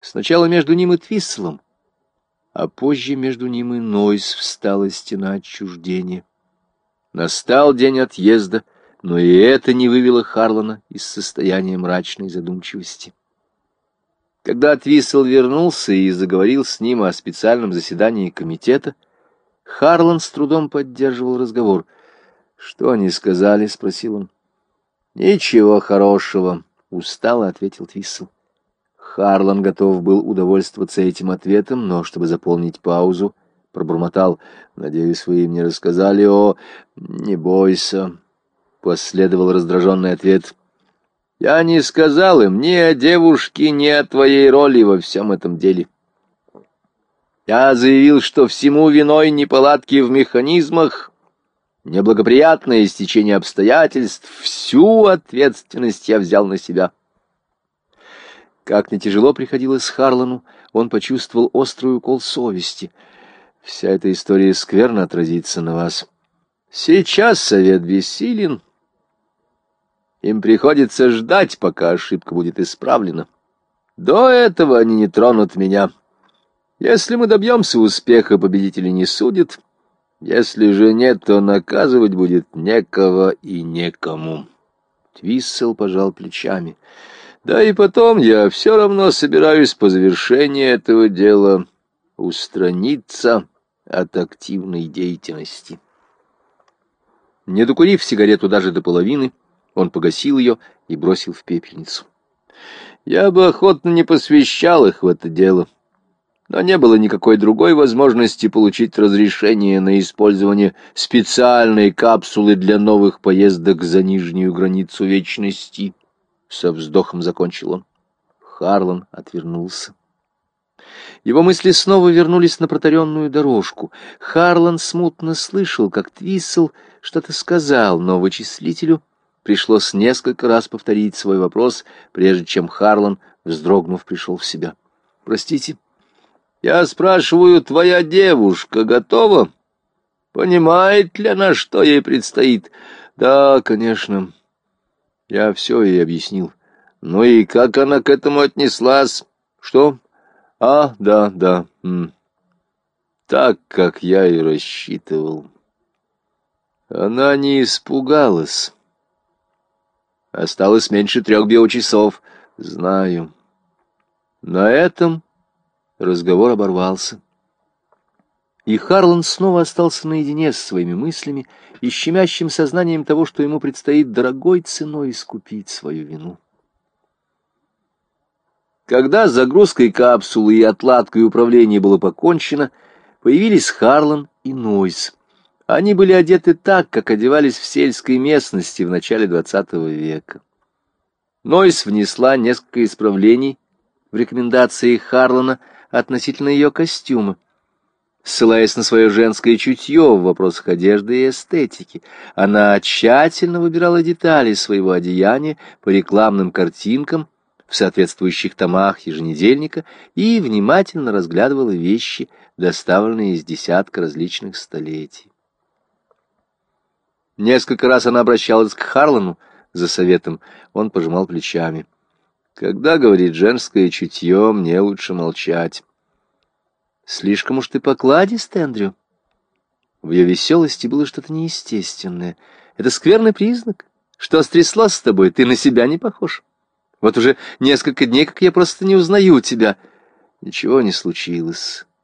Сначала между ним и Твисселом, а позже между ним и Нойс встала стена отчуждения. Настал день отъезда, но и это не вывело Харлана из состояния мрачной задумчивости. Когда Твиссел вернулся и заговорил с ним о специальном заседании комитета, Харлан с трудом поддерживал разговор. «Что они сказали?» — спросил он. «Ничего хорошего», — устало ответил Твиссел. Харлан готов был удовольствоваться этим ответом, но, чтобы заполнить паузу, пробормотал. «Надеюсь, вы им не рассказали о...» «Не бойся», — последовал раздраженный ответ. «Я не сказал им ни о девушке, ни о твоей роли во всем этом деле. Я заявил, что всему виной неполадки в механизмах, неблагоприятное истечение обстоятельств, всю ответственность я взял на себя». Как не тяжело приходилось Харлану, он почувствовал острый укол совести. Вся эта история скверно отразится на вас. Сейчас совет бессилен. Им приходится ждать, пока ошибка будет исправлена. До этого они не тронут меня. Если мы добьемся успеха, победители не судят. Если же нет, то наказывать будет некого и некому. Твиссел пожал плечами. — да и потом я все равно собираюсь по завершении этого дела устраниться от активной деятельности. Не докурив сигарету даже до половины, он погасил ее и бросил в пепельницу. Я бы охотно не посвящал их в это дело, но не было никакой другой возможности получить разрешение на использование специальной капсулы для новых поездок за нижнюю границу вечности. Со вздохом закончил он. Харлан отвернулся. Его мысли снова вернулись на протаренную дорожку. Харлан смутно слышал, как Твиссел что-то сказал, но вычислителю пришлось несколько раз повторить свой вопрос, прежде чем Харлан, вздрогнув, пришел в себя. «Простите, я спрашиваю, твоя девушка готова? Понимает ли она, что ей предстоит?» «Да, конечно». Я все ей объяснил. Ну и как она к этому отнеслась? Что? А, да, да. М. Так, как я и рассчитывал. Она не испугалась. Осталось меньше трех биочасов. Знаю. На этом разговор оборвался. И Харлан снова остался наедине с своими мыслями и щемящим сознанием того, что ему предстоит дорогой ценой искупить свою вину. Когда с загрузкой капсулы и отладкой управления было покончено, появились Харлан и Нойс. Они были одеты так, как одевались в сельской местности в начале XX века. Нойс внесла несколько исправлений в рекомендации Харлана относительно ее костюма. Ссылаясь на свое женское чутье в вопросах одежды и эстетики, она тщательно выбирала детали своего одеяния по рекламным картинкам в соответствующих томах еженедельника и внимательно разглядывала вещи, доставленные из десятка различных столетий. Несколько раз она обращалась к Харлану за советом, он пожимал плечами. «Когда, — говорит, — женское чутье, мне лучше молчать». Слишком уж ты покладист, Эндрю. В ее веселости было что-то неестественное. Это скверный признак. Что стряслось с тобой? Ты на себя не похож. Вот уже несколько дней, как я просто не узнаю тебя. Ничего не случилось,